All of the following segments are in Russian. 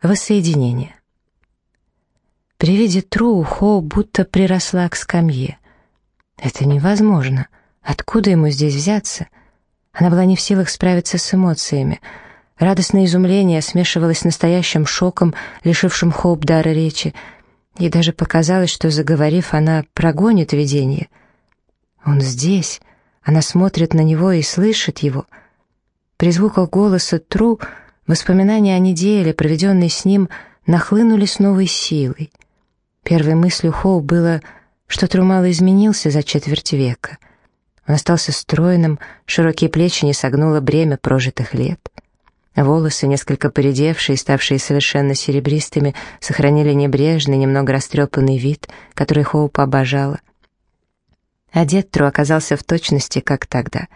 Воссоединение. При виде Тру Хо будто приросла к скамье. Это невозможно. Откуда ему здесь взяться? Она была не в силах справиться с эмоциями. Радостное изумление смешивалось с настоящим шоком, лишившим Хоуп дара речи. Ей даже показалось, что, заговорив, она прогонит видение. Он здесь. Она смотрит на него и слышит его. При звуках голоса Тру Воспоминания о неделе, проведенной с ним, нахлынули с новой силой. Первой мыслью Хоу было, что Трумало изменился за четверть века. Он остался стройным, широкие плечи не согнуло бремя прожитых лет. Волосы, несколько поредевшие и ставшие совершенно серебристыми, сохранили небрежный, немного растрепанный вид, который Хоуп обожала. Одет Тру оказался в точности, как тогда.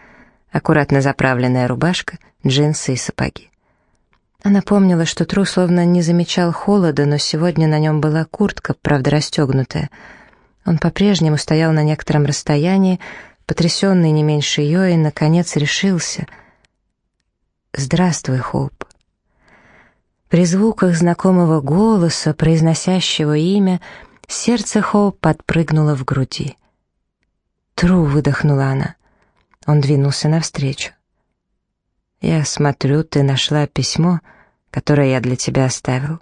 Аккуратно заправленная рубашка, джинсы и сапоги. Она помнила, что Тру словно не замечал холода, но сегодня на нем была куртка, правда расстегнутая. Он по-прежнему стоял на некотором расстоянии, потрясенный не меньше ее, и, наконец, решился. «Здравствуй, Хоуп». При звуках знакомого голоса, произносящего имя, сердце Хоуп подпрыгнуло в груди. «Тру», — выдохнула она. Он двинулся навстречу. «Я смотрю, ты нашла письмо, которое я для тебя оставил».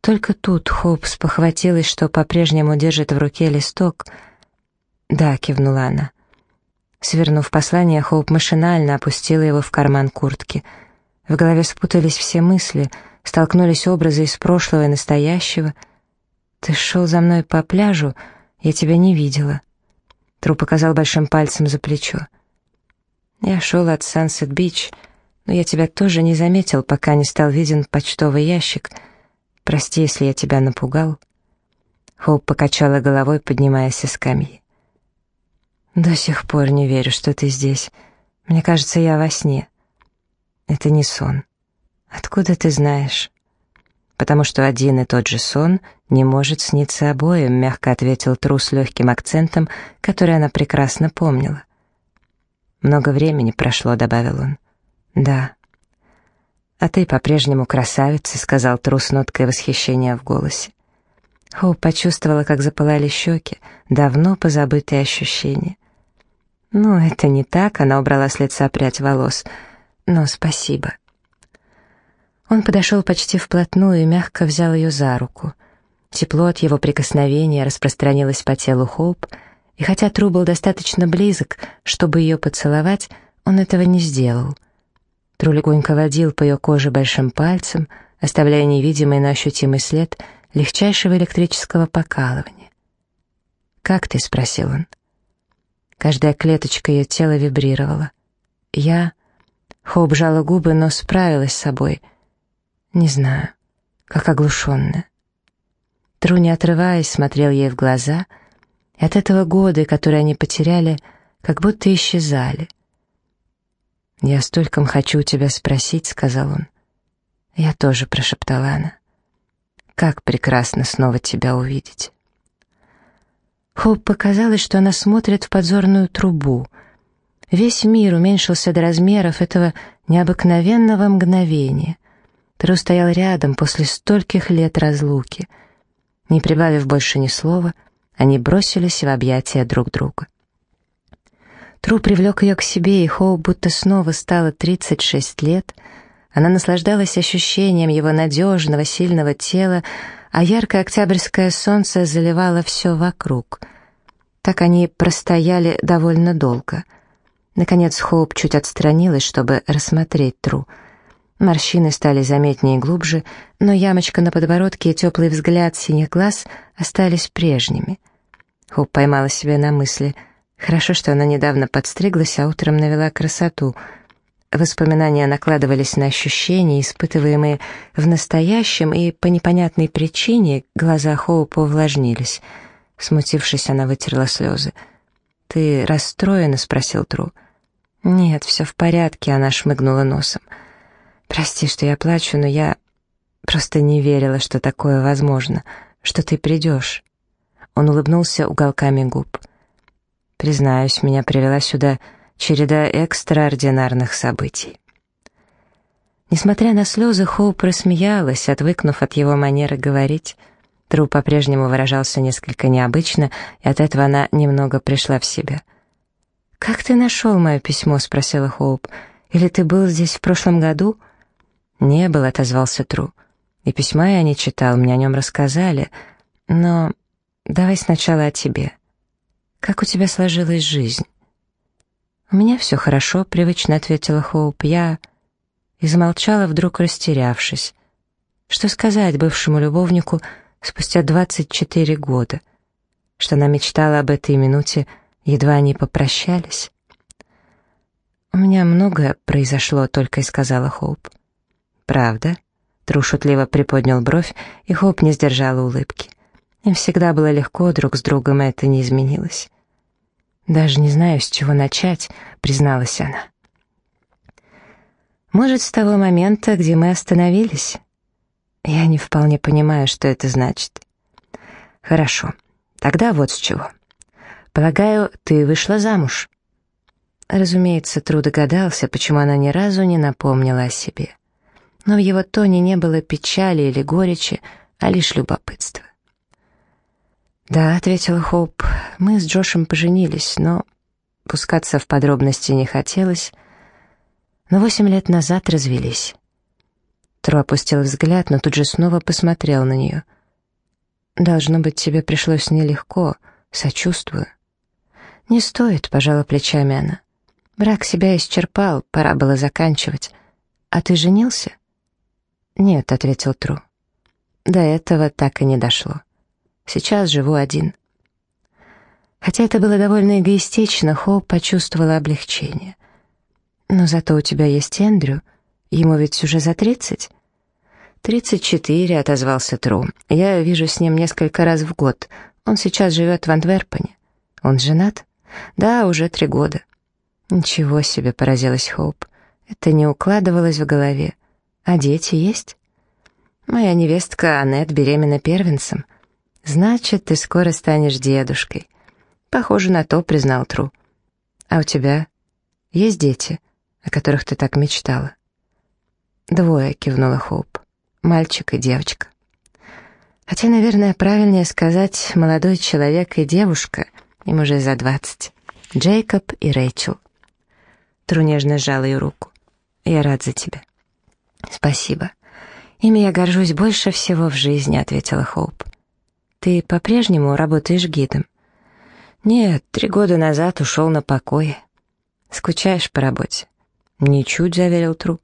Только тут Хоуп похватилась, что по-прежнему держит в руке листок. «Да», — кивнула она. Свернув послание, Хоуп машинально опустила его в карман куртки. В голове спутались все мысли, столкнулись образы из прошлого и настоящего. «Ты шел за мной по пляжу, я тебя не видела». Тру показал большим пальцем за плечо. Я шел от Сансет-Бич, но я тебя тоже не заметил, пока не стал виден почтовый ящик. Прости, если я тебя напугал». Хоуп покачала головой, поднимаясь со скамьи. «До сих пор не верю, что ты здесь. Мне кажется, я во сне». «Это не сон. Откуда ты знаешь?» «Потому что один и тот же сон не может сниться обоим», мягко ответил Тру с легким акцентом, который она прекрасно помнила. «Много времени прошло», — добавил он. «Да». «А ты по-прежнему красавица», — сказал трус ноткой восхищения в голосе. Хоуп почувствовала, как запылали щеки, давно позабытые ощущения. «Ну, это не так», — она убрала с лица прядь волос. «Но спасибо». Он подошел почти вплотную и мягко взял ее за руку. Тепло от его прикосновения распространилось по телу Хоуп, и хотя Тру был достаточно близок, чтобы ее поцеловать, он этого не сделал. Тру легонько водил по ее коже большим пальцем, оставляя невидимый, но ощутимый след легчайшего электрического покалывания. «Как ты?» — спросил он. Каждая клеточка ее тела вибрировала. Я... Хоуп жала губы, но справилась с собой. Не знаю, как оглушенная. Тру, не отрываясь, смотрел ей в глаза — и от этого годы, которые они потеряли, как будто исчезали. «Я стольком хочу у тебя спросить», — сказал он. «Я тоже», — прошептала она. «Как прекрасно снова тебя увидеть». Хоуп показалось, что она смотрит в подзорную трубу. Весь мир уменьшился до размеров этого необыкновенного мгновения. Тру стоял рядом после стольких лет разлуки. Не прибавив больше ни слова, — они бросились в объятия друг друга. Тру привлек ее к себе, и Хоу будто снова стало 36 лет. Она наслаждалась ощущением его надежного, сильного тела, а яркое октябрьское солнце заливало все вокруг. Так они простояли довольно долго. Наконец Хоуп чуть отстранилась, чтобы рассмотреть Тру — Морщины стали заметнее и глубже, но ямочка на подбородке и теплый взгляд синих глаз остались прежними. Хоп поймала себя на мысли. Хорошо, что она недавно подстриглась, а утром навела красоту. Воспоминания накладывались на ощущения, испытываемые в настоящем, и по непонятной причине глаза Хоупа увлажнились. Смутившись, она вытерла слезы. «Ты расстроена?» — спросил Тру. «Нет, все в порядке», — она шмыгнула носом. «Прости, что я плачу, но я просто не верила, что такое возможно, что ты придешь». Он улыбнулся уголками губ. «Признаюсь, меня привела сюда череда экстраординарных событий». Несмотря на слезы, Хоуп рассмеялась, отвыкнув от его манеры говорить. Тру по-прежнему выражался несколько необычно, и от этого она немного пришла в себя. «Как ты нашел мое письмо?» — спросила Хоуп. «Или ты был здесь в прошлом году?» «Не был», — отозвался Тру. «И письма я не читал, мне о нем рассказали. Но давай сначала о тебе. Как у тебя сложилась жизнь?» «У меня все хорошо», — привычно ответила Хоуп. «Я...» И замолчала, вдруг растерявшись. Что сказать бывшему любовнику спустя 24 года? Что она мечтала об этой минуте, едва они попрощались? «У меня многое произошло», — только и сказала Хоуп. «Правда?» — Тру шутливо приподнял бровь, и Хоуп не сдержала улыбки. Им всегда было легко друг с другом, и это не изменилось. «Даже не знаю, с чего начать», — призналась она. «Может, с того момента, где мы остановились?» «Я не вполне понимаю, что это значит». «Хорошо, тогда вот с чего. Полагаю, ты вышла замуж?» Разумеется, Тру догадался, почему она ни разу не напомнила о себе. Но в его тоне не было печали или горечи, а лишь любопытства. «Да», — ответила Хоуп, — «мы с Джошем поженились, но пускаться в подробности не хотелось, но восемь лет назад развелись». Тру опустил взгляд, но тут же снова посмотрел на нее. «Должно быть, тебе пришлось нелегко, сочувствую». «Не стоит», — пожала плечами она. «Брак себя исчерпал, пора было заканчивать. А ты женился?» «Нет», — ответил Тру. «До этого так и не дошло». Сейчас живу один. Хотя это было довольно эгоистично, Хоуп почувствовала облегчение. Но зато у тебя есть Эндрю. Ему ведь уже за тридцать. «Тридцать четыре», — отозвался Тру. «Я вижу с ним несколько раз в год. Он сейчас живет в Антверпене. Он женат?» «Да, уже три года». «Ничего себе», — поразилась Хоуп. «Это не укладывалось в голове. А дети есть?» «Моя невестка Аннет беременна первенцем. «Значит, ты скоро станешь дедушкой». «Похоже на то», — признал Тру. «А у тебя есть дети, о которых ты так мечтала?» «Двое», — кивнула Хоуп. «Мальчик и девочка». Хотя, наверное, правильнее сказать «молодой человек и девушка», им уже за двадцать. Джейкоб и Рэйчел. Тру нежно сжал ее руку. «Я рад за тебя». «Спасибо. Ими я горжусь больше всего в жизни», — ответила Хоуп. Ты по-прежнему работаешь гидом? Нет, три года назад ушел на покой. Скучаешь по работе? Ничуть, заверил Тру.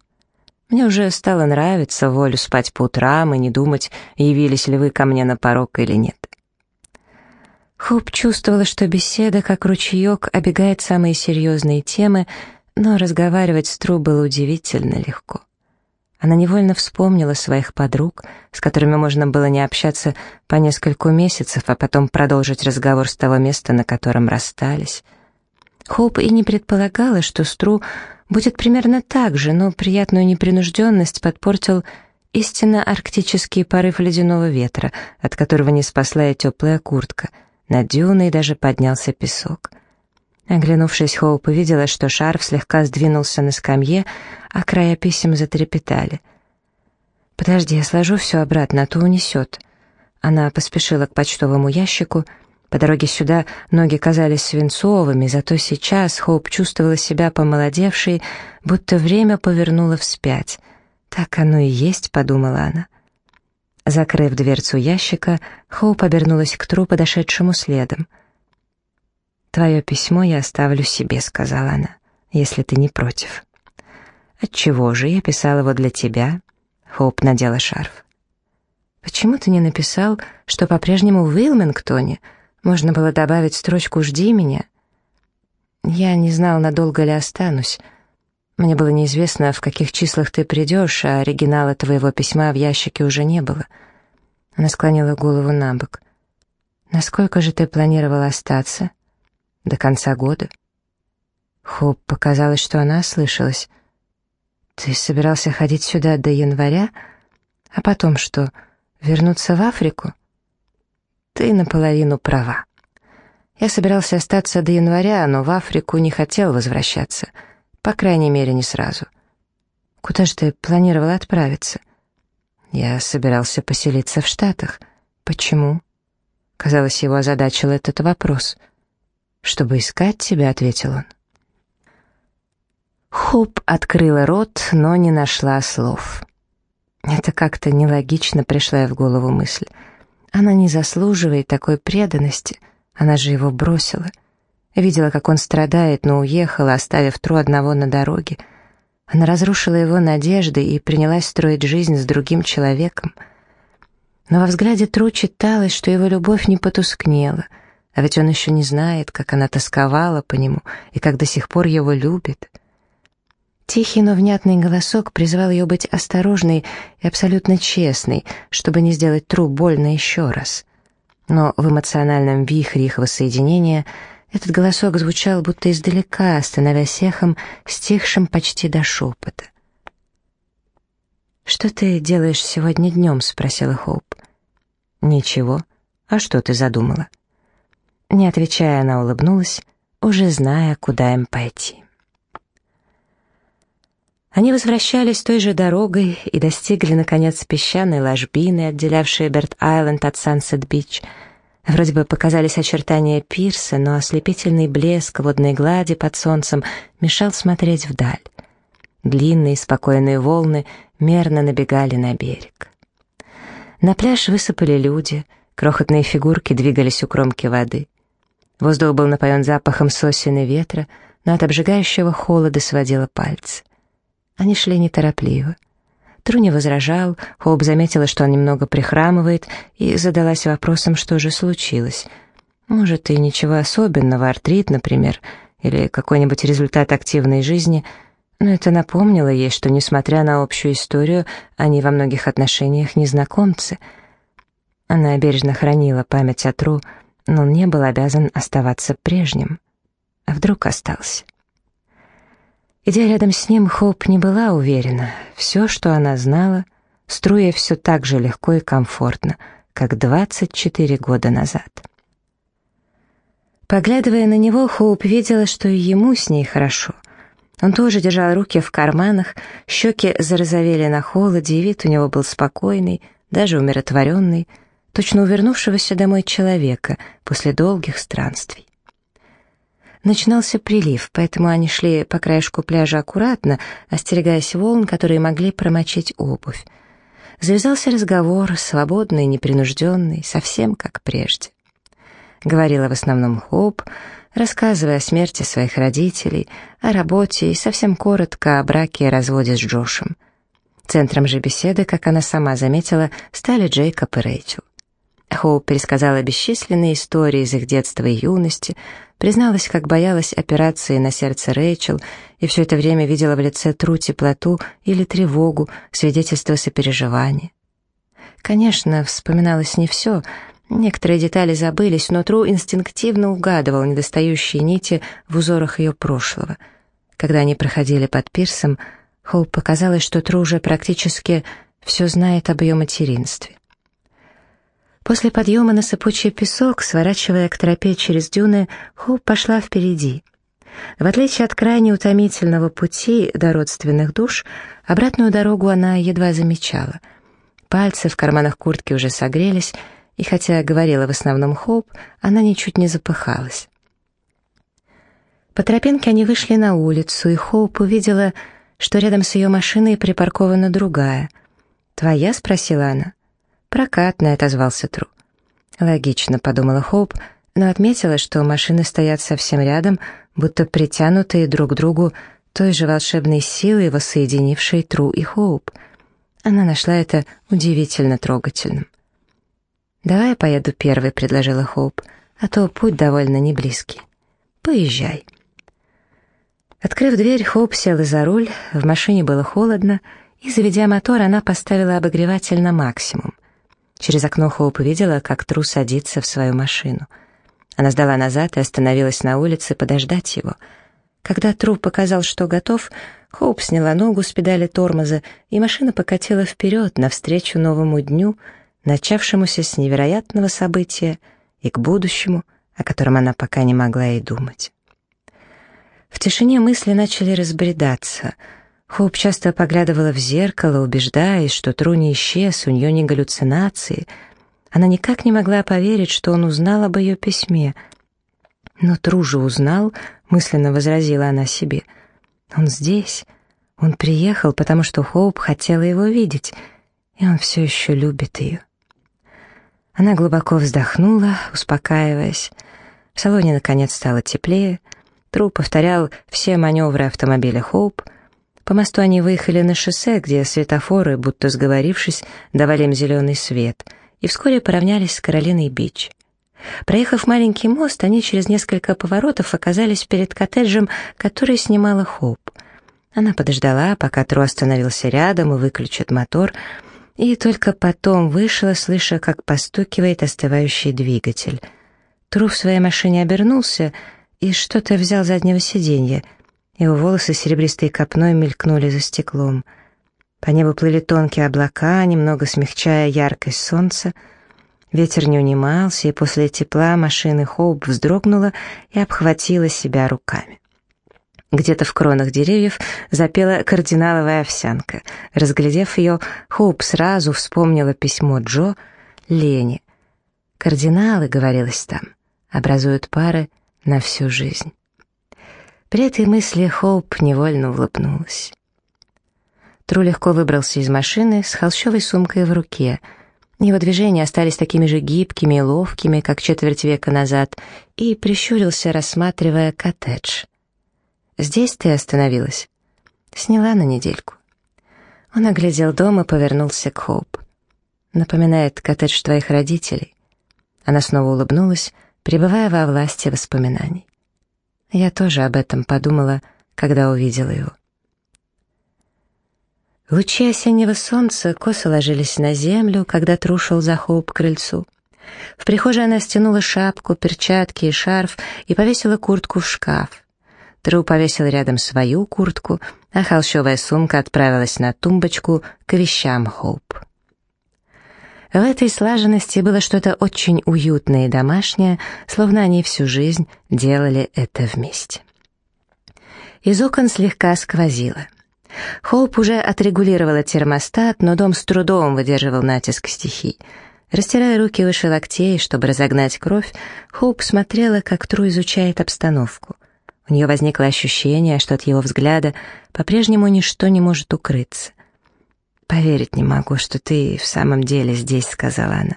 Мне уже стало нравиться волю спать по утрам и не думать, явились ли вы ко мне на порог или нет. Хоп чувствовала, что беседа, как ручеек, обегает самые серьезные темы, но разговаривать с Тру было удивительно легко. Она невольно вспомнила своих подруг, с которыми можно было не общаться по нескольку месяцев, а потом продолжить разговор с того места, на котором расстались. Хоуп и не предполагала, что Стру будет примерно так же, но приятную непринужденность подпортил истинно арктический порыв ледяного ветра, от которого не спасла и теплая куртка. Над дюной даже поднялся песок. Оглянувшись, Хоуп увидела, что шарф слегка сдвинулся на скамье, а края писем затрепетали. «Подожди, я сложу все обратно, а то унесет». Она поспешила к почтовому ящику. По дороге сюда ноги казались свинцовыми, зато сейчас Хоуп чувствовала себя помолодевшей, будто время повернуло вспять. «Так оно и есть», — подумала она. Закрыв дверцу ящика, Хоуп обернулась к тру, подошедшему следом. «Твое письмо я оставлю себе», — сказала она, — «если ты не против». «Отчего же? Я писал его для тебя». Хоуп надела шарф. «Почему ты не написал, что по-прежнему в Уилмингтоне? Можно было добавить строчку «Жди меня». Я не знал, надолго ли останусь. Мне было неизвестно, в каких числах ты придешь, а оригинала твоего письма в ящике уже не было. Она склонила голову на бок. «Насколько же ты планировал остаться?» До конца года. Хоп показалось, что она ослышалась. Ты собирался ходить сюда до января? А потом что, вернуться в Африку? Ты наполовину права. Я собирался остаться до января, но в Африку не хотел возвращаться. По крайней мере, не сразу. Куда же ты планировал отправиться?» «Я собирался поселиться в Штатах. Почему?» Казалось, его озадачил этот вопрос. «Чтобы искать тебя», — ответил он. Хоп открыла рот, но не нашла слов. Это как-то нелогично пришла ей в голову мысль. Она не заслуживает такой преданности, она же его бросила. Видела, как он страдает, но уехала, оставив Тру одного на дороге. Она разрушила его надежды и принялась строить жизнь с другим человеком. Но во взгляде Тру читалось, что его любовь не потускнела, а ведь он еще не знает, как она тосковала по нему и как до сих пор его любит. Тихий, но внятный голосок призвал ее быть осторожной и абсолютно честной, чтобы не сделать Тру больно еще раз. Но в эмоциональном вихре их воссоединения этот голосок звучал будто издалека, становясь эхом, стихшим почти до шепота. «Что ты делаешь сегодня днем?» — спросила Хоуп. «Ничего. А что ты задумала?» Не отвечая, она улыбнулась, уже зная, куда им пойти. Они возвращались той же дорогой и достигли, наконец, песчаной ложбины, отделявшей Берт-Айленд от Сансет-Бич. Вроде бы показались очертания пирса, но ослепительный блеск водной глади под солнцем мешал смотреть вдаль. Длинные спокойные волны мерно набегали на берег. На пляж высыпали люди, крохотные фигурки двигались у кромки воды. Воздух был напоен запахом сосен и ветра, но от обжигающего холода сводило пальцы. Они шли неторопливо. Тру не возражал, Хоуп заметила, что он немного прихрамывает, и задалась вопросом, что же случилось. Может, и ничего особенного, артрит, например, или какой-нибудь результат активной жизни, но это напомнило ей, что, несмотря на общую историю, они во многих отношениях незнакомцы. Она бережно хранила память о Тру, но он не был обязан оставаться прежним. А вдруг остался? Идя рядом с ним, Хоуп не была уверена. Все, что она знала, струя все так же легко и комфортно, как 24 года назад. Поглядывая на него, Хоуп видела, что и ему с ней хорошо. Он тоже держал руки в карманах, щеки зарозовели на холоде, и вид у него был спокойный, даже умиротворенный, точно увернувшегося домой человека после долгих странствий. Начинался прилив, поэтому они шли по краешку пляжа аккуратно, остерегаясь волн, которые могли промочить обувь. Завязался разговор, свободный, непринужденный, совсем как прежде. Говорила в основном Хоп, рассказывая о смерти своих родителей, о работе и совсем коротко о браке и разводе с Джошем. Центром же беседы, как она сама заметила, стали Джейкоб и Рэйчел. Хоуп пересказала бесчисленные истории из их детства и юности, призналась, как боялась операции на сердце Рэйчел, и все это время видела в лице Тру теплоту или тревогу, свидетельство сопереживания. Конечно, вспоминалось не все, некоторые детали забылись, но Тру инстинктивно угадывал недостающие нити в узорах ее прошлого. Когда они проходили под пирсом, Хоуп показалось, что Тру уже практически все знает об ее материнстве. После подъема на сыпучий песок, сворачивая к тропе через дюны, Хоуп пошла впереди. В отличие от крайне утомительного пути до родственных душ, обратную дорогу она едва замечала. Пальцы в карманах куртки уже согрелись, и хотя говорила в основном Хоуп, она ничуть не запыхалась. По тропинке они вышли на улицу, и Хоуп увидела, что рядом с ее машиной припаркована другая. «Твоя?» — спросила она. «Прокатный», — отозвался Тру. «Логично», — подумала Хоуп, но отметила, что машины стоят совсем рядом, будто притянутые друг к другу той же волшебной силой, воссоединившей Тру и Хоуп. Она нашла это удивительно трогательным. «Давай я поеду первой», — предложила Хоуп, «а то путь довольно неблизкий. Поезжай». Открыв дверь, Хоуп села за руль, в машине было холодно, и, заведя мотор, она поставила обогреватель на максимум. Через окно Хоуп увидела, как Тру садится в свою машину. Она сдала назад и остановилась на улице подождать его. Когда Тру показал, что готов, Хоуп сняла ногу с педали тормоза, и машина покатила вперед, навстречу новому дню, начавшемуся с невероятного события, и к будущему, о котором она пока не могла и думать. В тишине мысли начали разбредаться. Хоуп часто поглядывала в зеркало, убеждаясь, что Тру не исчез, у нее не галлюцинации. Она никак не могла поверить, что он узнал об ее письме. «Но Тру же узнал», — мысленно возразила она себе. «Он здесь. Он приехал, потому что Хоуп хотела его видеть, и он все еще любит ее». Она глубоко вздохнула, успокаиваясь. В салоне, наконец, стало теплее. Тру повторял все маневры автомобиля Хоуп — по мосту они выехали на шоссе, где светофоры, будто сговорившись, давали им зеленый свет, и вскоре поравнялись с Каролиной Бич. Проехав маленький мост, они через несколько поворотов оказались перед коттеджем, который снимала Хоуп. Она подождала, пока Тру остановился рядом и выключит мотор, и только потом вышла, слыша, как постукивает остывающий двигатель. Тру в своей машине обернулся и что-то взял с заднего сиденья — его волосы серебристой копной мелькнули за стеклом. По небу плыли тонкие облака, немного смягчая яркость солнца. Ветер не унимался, и после тепла машины Хоуп вздрогнула и обхватила себя руками. Где-то в кронах деревьев запела кардиналовая овсянка. Разглядев ее, Хоуп сразу вспомнила письмо Джо Лени. «Кардиналы», — говорилось там, — «образуют пары на всю жизнь». При этой мысли Хоуп невольно улыбнулась. Тру легко выбрался из машины с холщовой сумкой в руке. Его движения остались такими же гибкими и ловкими, как четверть века назад, и прищурился, рассматривая коттедж. «Здесь ты остановилась?» «Сняла на недельку». Он оглядел дом и повернулся к Хоуп. «Напоминает коттедж твоих родителей». Она снова улыбнулась, пребывая во власти воспоминаний. Я тоже об этом подумала, когда увидела его. Лучи осеннего солнца косо ложились на землю, когда трушил за хоуп к крыльцу. В прихожей она стянула шапку, перчатки и шарф и повесила куртку в шкаф. Тру повесил рядом свою куртку, а холщовая сумка отправилась на тумбочку к вещам Хоуп. В этой слаженности было что-то очень уютное и домашнее, словно они всю жизнь делали это вместе. Из окон слегка сквозило. Хоуп уже отрегулировала термостат, но дом с трудом выдерживал натиск стихий. Растирая руки выше локтей, чтобы разогнать кровь, Хоуп смотрела, как Тру изучает обстановку. У нее возникло ощущение, что от его взгляда по-прежнему ничто не может укрыться. «Поверить не могу, что ты в самом деле здесь», — сказала она.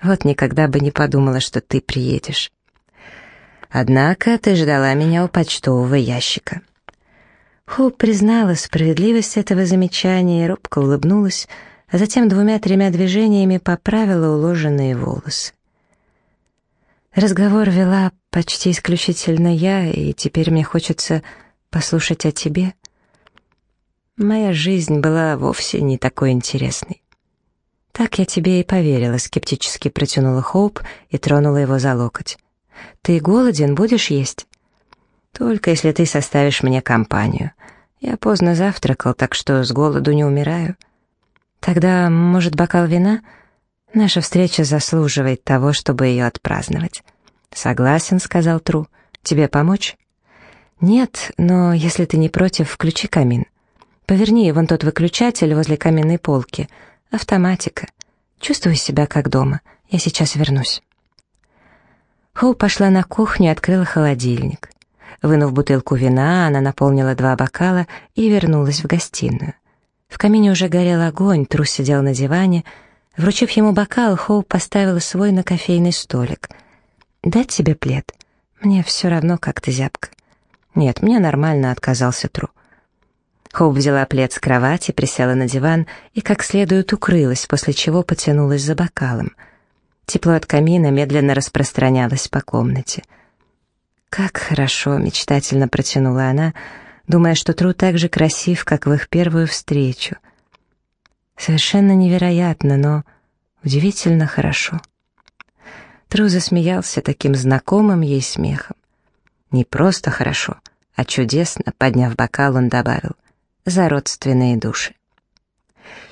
«Вот никогда бы не подумала, что ты приедешь». «Однако ты ждала меня у почтового ящика». Хоуп признала справедливость этого замечания и робко улыбнулась, а затем двумя-тремя движениями поправила уложенные волосы. Разговор вела почти исключительно я, и теперь мне хочется послушать о тебе. Моя жизнь была вовсе не такой интересной. «Так я тебе и поверила», — скептически протянула Хоуп и тронула его за локоть. «Ты голоден, будешь есть?» «Только если ты составишь мне компанию. Я поздно завтракал, так что с голоду не умираю». «Тогда, может, бокал вина?» «Наша встреча заслуживает того, чтобы ее отпраздновать». «Согласен», — сказал Тру. «Тебе помочь?» «Нет, но если ты не против, включи камин». Поверни вон тот выключатель возле каменной полки. Автоматика. Чувствую себя как дома. Я сейчас вернусь. Хоу пошла на кухню и открыла холодильник. Вынув бутылку вина, она наполнила два бокала и вернулась в гостиную. В камине уже горел огонь, трус сидел на диване. Вручив ему бокал, Хоу поставила свой на кофейный столик. «Дать тебе плед? Мне все равно, как ты зябка». «Нет, мне нормально», — отказался Тру. Хоуп взяла плед с кровати, присела на диван и как следует укрылась, после чего потянулась за бокалом. Тепло от камина медленно распространялось по комнате. «Как хорошо!» — мечтательно протянула она, думая, что Тру так же красив, как в их первую встречу. Совершенно невероятно, но удивительно хорошо. Тру засмеялся таким знакомым ей смехом. Не просто хорошо, а чудесно, подняв бокал, он добавил — за родственные души.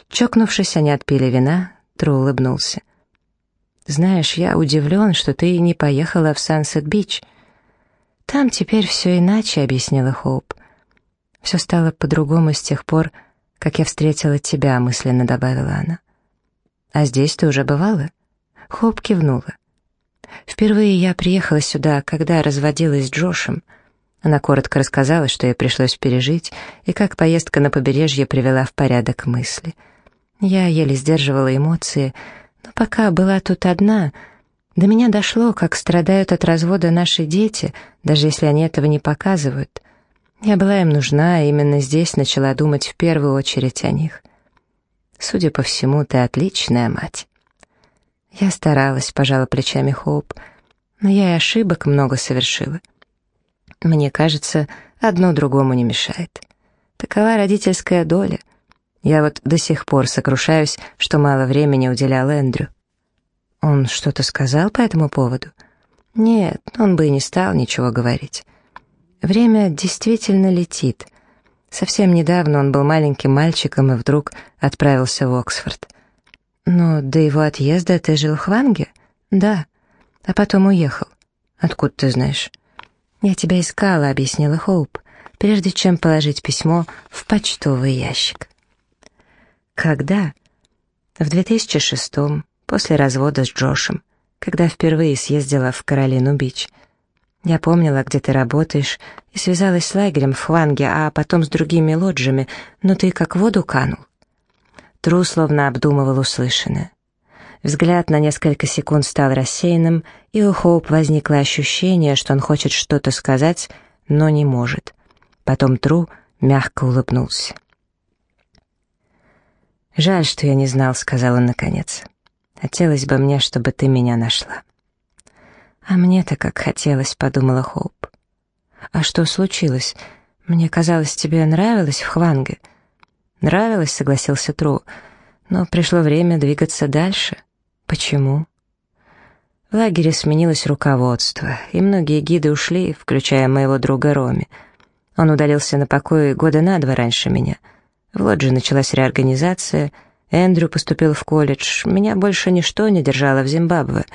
Чокнувшись, они отпили вина, Тру улыбнулся. «Знаешь, я удивлен, что ты не поехала в Сансет-Бич. Там теперь все иначе», — объяснила Хоуп. Все стало по-другому с тех пор, как я встретила тебя», — мысленно добавила она. «А здесь ты уже бывала?» Хоп кивнула. «Впервые я приехала сюда, когда разводилась с Джошем». Она коротко рассказала, что ей пришлось пережить, и как поездка на побережье привела в порядок мысли. Я еле сдерживала эмоции, но пока была тут одна, до меня дошло, как страдают от развода наши дети, даже если они этого не показывают. Я была им нужна, и именно здесь начала думать в первую очередь о них. Судя по всему, ты отличная мать. Я старалась, пожала плечами Хоуп, но я и ошибок много совершила. Мне кажется, одно другому не мешает. Такова родительская доля. Я вот до сих пор сокрушаюсь, что мало времени уделял Эндрю. Он что-то сказал по этому поводу? Нет, он бы и не стал ничего говорить. Время действительно летит. Совсем недавно он был маленьким мальчиком и вдруг отправился в Оксфорд. Но до его отъезда ты жил в Хванге? Да. А потом уехал. Откуда ты знаешь? Я тебя искала, объяснила Хоуп, прежде чем положить письмо в почтовый ящик. Когда? В 2006-м, после развода с Джошем, когда впервые съездила в Каролину-Бич. Я помнила, где ты работаешь, и связалась с лагерем в Хванге, а потом с другими лоджами, но ты как в воду канул. Тру словно обдумывал услышанное. Взгляд на несколько секунд стал рассеянным, и у Хоуп возникло ощущение, что он хочет что-то сказать, но не может. Потом Тру мягко улыбнулся. «Жаль, что я не знал», — сказал он наконец. «Хотелось бы мне, чтобы ты меня нашла». «А мне-то как хотелось», — подумала Хоуп. «А что случилось? Мне казалось, тебе нравилось в Хванге?» «Нравилось», — согласился Тру, — «но пришло время двигаться дальше. Почему?» В лагере сменилось руководство, и многие гиды ушли, включая моего друга Роми. Он удалился на покой года на два раньше меня. В лодже началась реорганизация, Эндрю поступил в колледж, меня больше ничто не держало в Зимбабве —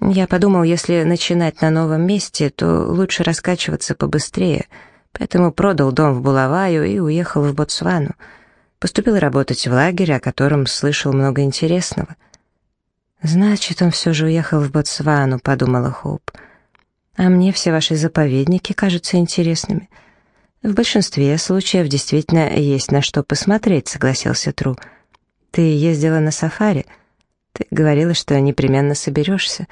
я подумал, если начинать на новом месте, то лучше раскачиваться побыстрее, поэтому продал дом в Булаваю и уехал в Ботсвану. Поступил работать в лагерь, о котором слышал много интересного. «Значит, он все же уехал в Ботсвану», — подумала Хоуп. «А мне все ваши заповедники кажутся интересными». «В большинстве случаев действительно есть на что посмотреть», — согласился Тру. «Ты ездила на сафари?» «Ты говорила, что непременно соберешься».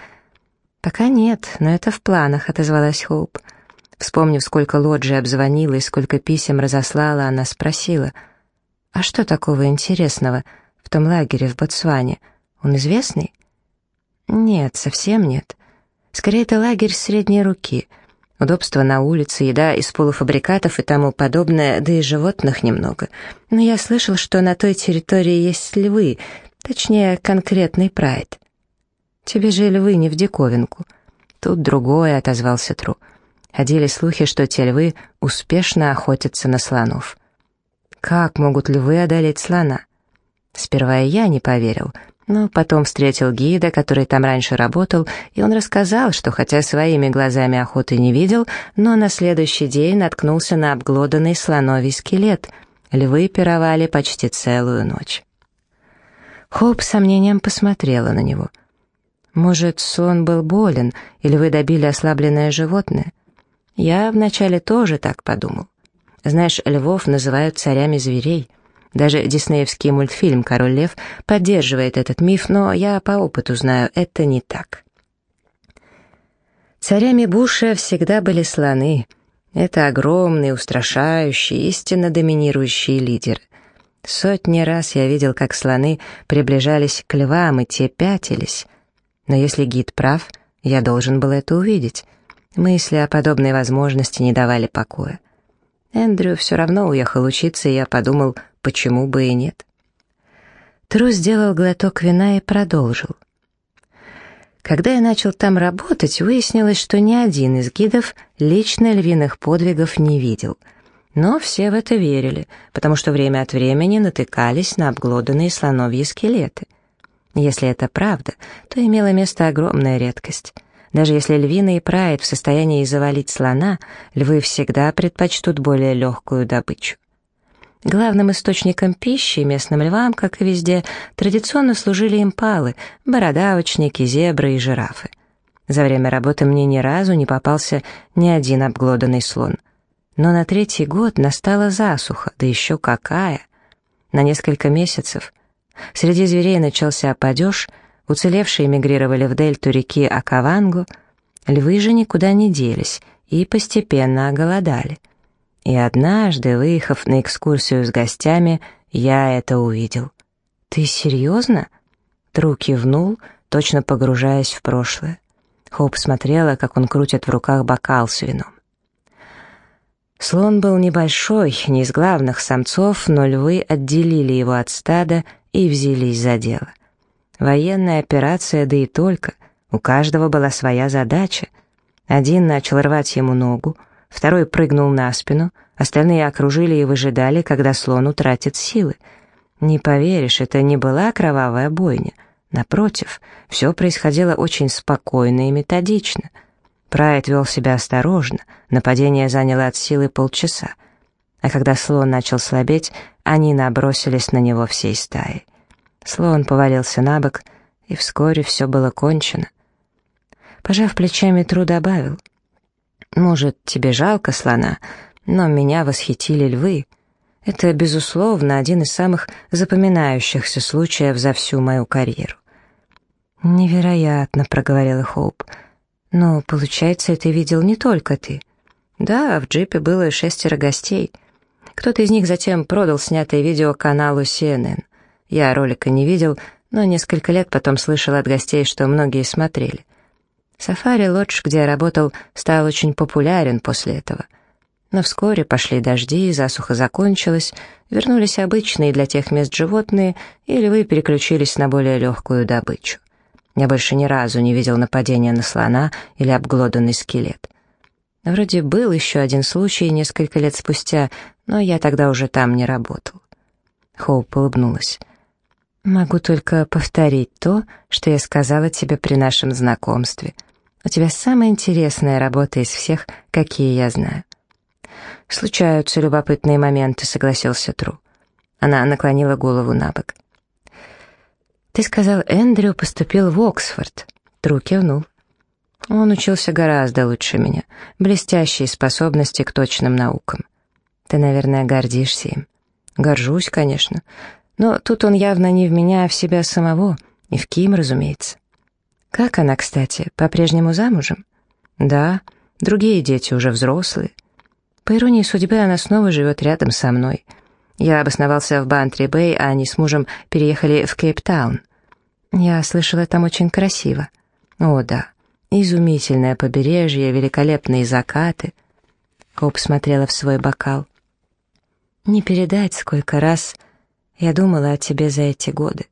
«Пока нет, но это в планах», — отозвалась Хоуп. Вспомнив, сколько лоджи обзвонила и сколько писем разослала, она спросила, «А что такого интересного в том лагере в Ботсване? Он известный?» «Нет, совсем нет. Скорее, это лагерь средней руки. Удобство на улице, еда из полуфабрикатов и тому подобное, да и животных немного. Но я слышал, что на той территории есть львы, точнее, конкретный прайд». Тебе же львы не в диковинку. Тут другое, отозвался Тру. Ходили слухи, что те львы успешно охотятся на слонов. Как могут львы одолеть слона? Сперва и я не поверил, но потом встретил гида, который там раньше работал, и он рассказал, что хотя своими глазами охоты не видел, но на следующий день наткнулся на обглоданный слоновий скелет. Львы пировали почти целую ночь. Хоуп с сомнением посмотрела на него — может, слон был болен, или вы добили ослабленное животное? Я вначале тоже так подумал. Знаешь, львов называют царями зверей. Даже диснеевский мультфильм «Король лев» поддерживает этот миф, но я по опыту знаю, это не так. Царями Буша всегда были слоны. Это огромные, устрашающие, истинно доминирующие лидеры. Сотни раз я видел, как слоны приближались к львам, и те пятились — но если гид прав, я должен был это увидеть. Мысли о подобной возможности не давали покоя. Эндрю все равно уехал учиться, и я подумал, почему бы и нет. Тру сделал глоток вина и продолжил. Когда я начал там работать, выяснилось, что ни один из гидов лично львиных подвигов не видел. Но все в это верили, потому что время от времени натыкались на обглоданные слоновьи скелеты — если это правда, то имела место огромная редкость. Даже если львина и прайд в состоянии завалить слона, львы всегда предпочтут более легкую добычу. Главным источником пищи местным львам, как и везде, традиционно служили импалы, бородавочники, зебры и жирафы. За время работы мне ни разу не попался ни один обглоданный слон. Но на третий год настала засуха, да еще какая! На несколько месяцев. Среди зверей начался падеж, уцелевшие мигрировали в дельту реки Акавангу, львы же никуда не делись и постепенно оголодали. И однажды, выехав на экскурсию с гостями, я это увидел. «Ты серьезно?» Тру кивнул, точно погружаясь в прошлое. Хоуп смотрела, как он крутит в руках бокал с вином. Слон был небольшой, не из главных самцов, но львы отделили его от стада и взялись за дело. Военная операция, да и только. У каждого была своя задача. Один начал рвать ему ногу, второй прыгнул на спину, остальные окружили и выжидали, когда слон утратит силы. Не поверишь, это не была кровавая бойня — Напротив, все происходило очень спокойно и методично. Прайд вел себя осторожно, нападение заняло от силы полчаса. А когда слон начал слабеть, они набросились на него всей стаей. Слон повалился на бок, и вскоре все было кончено. Пожав плечами, Тру добавил. «Может, тебе жалко слона, но меня восхитили львы. Это, безусловно, один из самых запоминающихся случаев за всю мою карьеру. «Невероятно», — проговорила Хоуп. «Но, получается, это видел не только ты». «Да, в джипе было шестеро гостей. Кто-то из них затем продал снятое видео каналу CNN. Я ролика не видел, но несколько лет потом слышал от гостей, что многие смотрели. Сафари-лодж, где я работал, стал очень популярен после этого. Но вскоре пошли дожди, засуха закончилась, вернулись обычные для тех мест животные, или вы переключились на более легкую добычу. Я больше ни разу не видел нападения на слона или обглоданный скелет. Вроде был еще один случай несколько лет спустя, но я тогда уже там не работал. Хоуп улыбнулась. «Могу только повторить то, что я сказала тебе при нашем знакомстве. У тебя самая интересная работа из всех, какие я знаю». «Случаются любопытные моменты», — согласился Тру. Она наклонила голову на бок. «Ты сказал, Эндрю поступил в Оксфорд». Тру кивнул. Он учился гораздо лучше меня. Блестящие способности к точным наукам. Ты, наверное, гордишься им. Горжусь, конечно. Но тут он явно не в меня, а в себя самого. И в Ким, разумеется. Как она, кстати, по-прежнему замужем? Да, другие дети уже взрослые. По иронии судьбы, она снова живет рядом со мной. Я обосновался в Бантри-Бэй, а они с мужем переехали в Кейптаун. Я слышала, там очень красиво. О, да. Изумительное побережье, великолепные закаты. Коп смотрела в свой бокал. Не передать, сколько раз я думала о тебе за эти годы.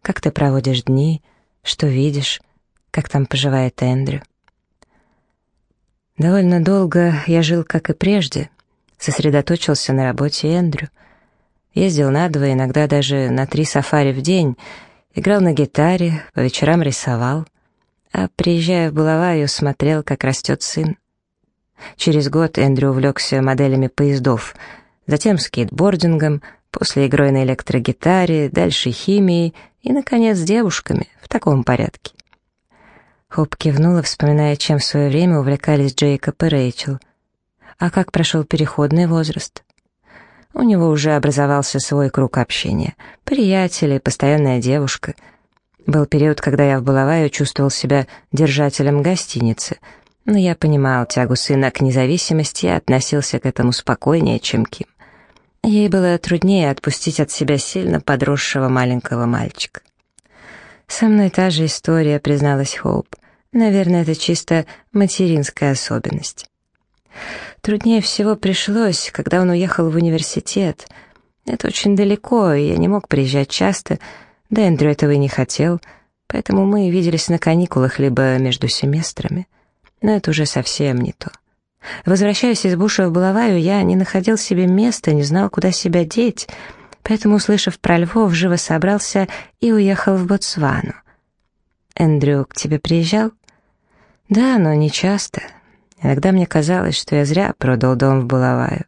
Как ты проводишь дни, что видишь, как там поживает Эндрю. Довольно долго я жил, как и прежде, сосредоточился на работе Эндрю. Ездил на два, иногда даже на три сафари в день — Играл на гитаре, по вечерам рисовал, а приезжая в Булаваю, смотрел, как растет сын. Через год Эндрю увлекся моделями поездов, затем скейтбордингом, после игрой на электрогитаре, дальше химией и, наконец, девушками, в таком порядке. Хоп кивнула, вспоминая, чем в свое время увлекались Джейкоб и Рэйчел. А как прошел переходный возраст? У него уже образовался свой круг общения. Приятели, постоянная девушка. Был период, когда я в Балаваю чувствовал себя держателем гостиницы, но я понимал тягу сына к независимости и относился к этому спокойнее, чем Ким. Ей было труднее отпустить от себя сильно подросшего маленького мальчика. «Со мной та же история», — призналась Хоуп. «Наверное, это чисто материнская особенность». Труднее всего пришлось, когда он уехал в университет. Это очень далеко, и я не мог приезжать часто, да Эндрю этого и не хотел, поэтому мы виделись на каникулах либо между семестрами. Но это уже совсем не то. Возвращаясь из Буша в Булаваю, я не находил себе места, не знал, куда себя деть, поэтому, услышав про львов, живо собрался и уехал в Ботсвану. «Эндрю к тебе приезжал?» «Да, но не часто. Иногда мне казалось, что я зря продал дом в Булаваю.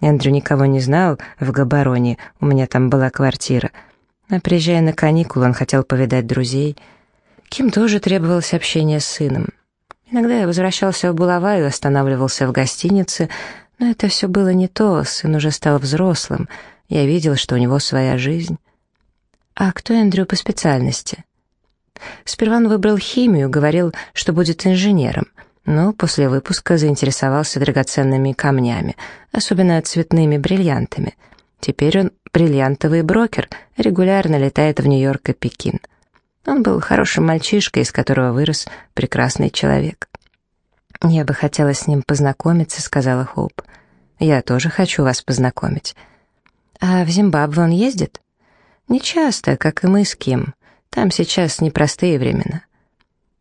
Эндрю никого не знал в Габароне, у меня там была квартира. А приезжая на каникулы, он хотел повидать друзей. Ким тоже требовалось общение с сыном. Иногда я возвращался в Булаваю, останавливался в гостинице, но это все было не то, сын уже стал взрослым, я видел, что у него своя жизнь. А кто Эндрю по специальности? Сперва он выбрал химию, говорил, что будет инженером — но после выпуска заинтересовался драгоценными камнями, особенно цветными бриллиантами. Теперь он бриллиантовый брокер, регулярно летает в Нью-Йорк и Пекин. Он был хорошим мальчишкой, из которого вырос прекрасный человек. «Я бы хотела с ним познакомиться», — сказала Хоуп. «Я тоже хочу вас познакомить». «А в Зимбабве он ездит?» «Не часто, как и мы с Ким. Там сейчас непростые времена».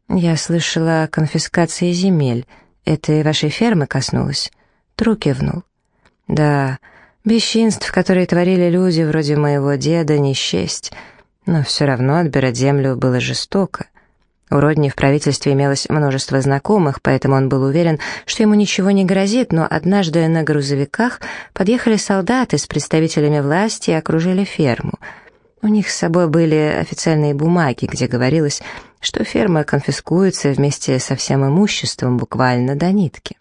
«Я слышала о конфискации земель. Это и вашей фермы коснулось?» Тру кивнул. «Да, бесчинств, которые творили люди вроде моего деда, не счесть. Но все равно отбирать землю было жестоко. У Родни в правительстве имелось множество знакомых, поэтому он был уверен, что ему ничего не грозит, но однажды на грузовиках подъехали солдаты с представителями власти и окружили ферму — у них с собой были официальные бумаги, где говорилось, что ферма конфискуется вместе со всем имуществом буквально до нитки.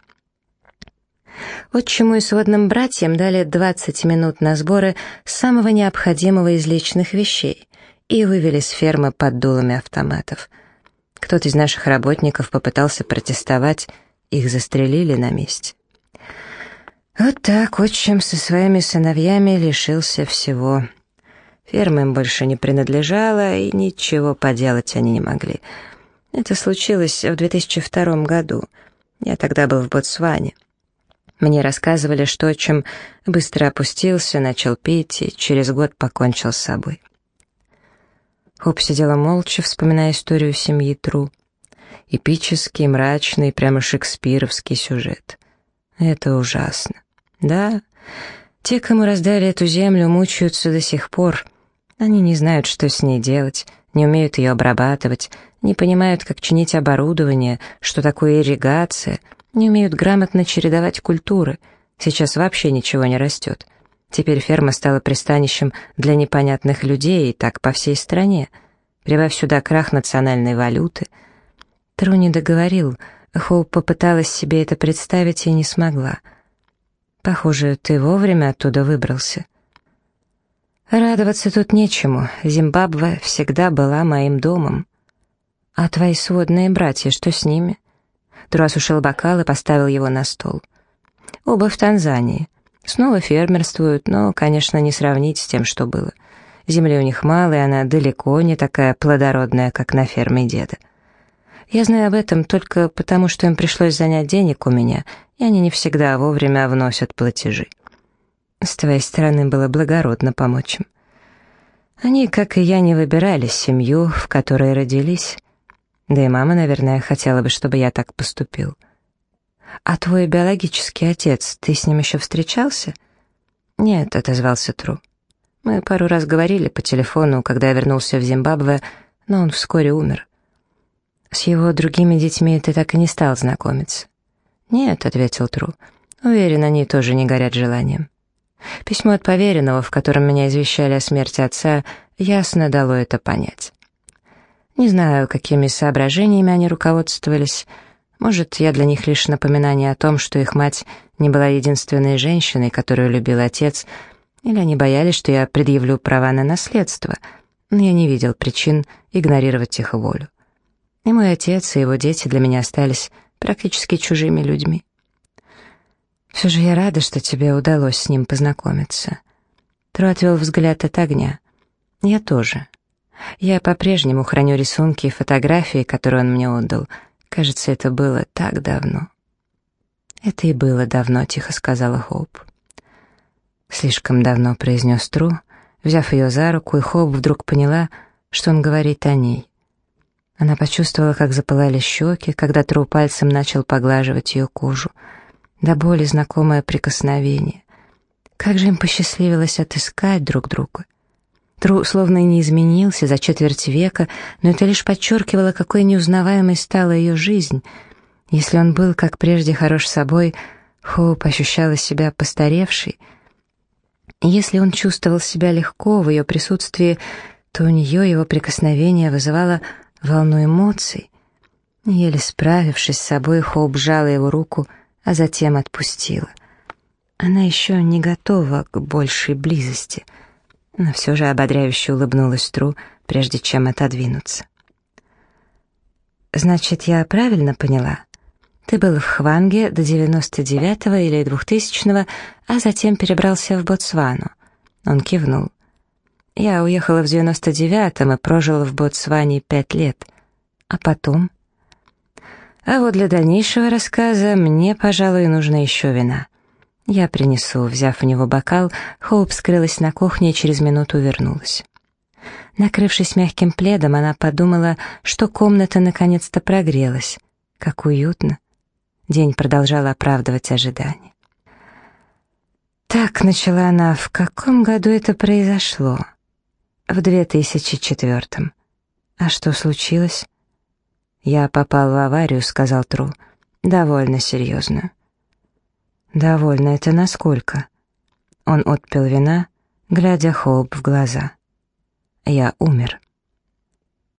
Вот чему и сводным братьям дали 20 минут на сборы самого необходимого из личных вещей и вывели с фермы под дулами автоматов. Кто-то из наших работников попытался протестовать, их застрелили на месте. Вот так отчим со своими сыновьями лишился всего — Ферма им больше не принадлежала, и ничего поделать они не могли. Это случилось в 2002 году. Я тогда был в Ботсване. Мне рассказывали, что отчим быстро опустился, начал пить и через год покончил с собой. Хоп сидела молча, вспоминая историю семьи Тру. Эпический, мрачный, прямо шекспировский сюжет. Это ужасно. Да, те, кому раздали эту землю, мучаются до сих пор — они не знают, что с ней делать, не умеют ее обрабатывать, не понимают, как чинить оборудование, что такое ирригация, не умеют грамотно чередовать культуры. Сейчас вообще ничего не растет. Теперь ферма стала пристанищем для непонятных людей, и так по всей стране. Прибавь сюда крах национальной валюты. Тру не договорил, Хоуп попыталась себе это представить и не смогла. «Похоже, ты вовремя оттуда выбрался». Радоваться тут нечему. Зимбабве всегда была моим домом. А твои сводные братья, что с ними? Тру осушил бокал и поставил его на стол. Оба в Танзании. Снова фермерствуют, но, конечно, не сравнить с тем, что было. Земли у них мало, и она далеко не такая плодородная, как на ферме деда. Я знаю об этом только потому, что им пришлось занять денег у меня, и они не всегда вовремя вносят платежи. С твоей стороны было благородно помочь им. Они, как и я, не выбирали семью, в которой родились. Да и мама, наверное, хотела бы, чтобы я так поступил. А твой биологический отец, ты с ним еще встречался? Нет, отозвался Тру. Мы пару раз говорили по телефону, когда я вернулся в Зимбабве, но он вскоре умер. С его другими детьми ты так и не стал знакомиться? Нет, ответил Тру. Уверен, они тоже не горят желанием. Письмо от поверенного, в котором меня извещали о смерти отца, ясно дало это понять. Не знаю, какими соображениями они руководствовались. Может, я для них лишь напоминание о том, что их мать не была единственной женщиной, которую любил отец, или они боялись, что я предъявлю права на наследство, но я не видел причин игнорировать их волю. И мой отец, и его дети для меня остались практически чужими людьми. Все же я рада, что тебе удалось с ним познакомиться. Тру отвел взгляд от огня. Я тоже. Я по-прежнему храню рисунки и фотографии, которые он мне отдал. Кажется, это было так давно. Это и было давно, тихо сказала Хоуп. Слишком давно, произнес Тру, взяв ее за руку, и Хоуп вдруг поняла, что он говорит о ней. Она почувствовала, как запылали щеки, когда Тру пальцем начал поглаживать ее кожу — до боли знакомое прикосновение. Как же им посчастливилось отыскать друг друга. Тру словно не изменился за четверть века, но это лишь подчеркивало, какой неузнаваемой стала ее жизнь. Если он был, как прежде, хорош собой, Хоуп ощущала себя постаревшей. Если он чувствовал себя легко в ее присутствии, то у нее его прикосновение вызывало волну эмоций. Еле справившись с собой, Хоуп сжала его руку, а затем отпустила. Она еще не готова к большей близости, но все же ободряюще улыбнулась Тру, прежде чем отодвинуться. «Значит, я правильно поняла? Ты был в Хванге до 99-го или 2000-го, а затем перебрался в Ботсвану». Он кивнул. «Я уехала в 99-м и прожила в Ботсване пять лет. А потом?» «А вот для дальнейшего рассказа мне, пожалуй, нужно еще вина». «Я принесу», — взяв у него бокал, Хоуп скрылась на кухне и через минуту вернулась. Накрывшись мягким пледом, она подумала, что комната наконец-то прогрелась. Как уютно. День продолжал оправдывать ожидания. Так начала она, в каком году это произошло? В 2004. А что случилось? Я попал в аварию, сказал Тру. Довольно серьезную. «Довольно это насколько?» Он отпил вина, глядя Хоуп в глаза. «Я умер».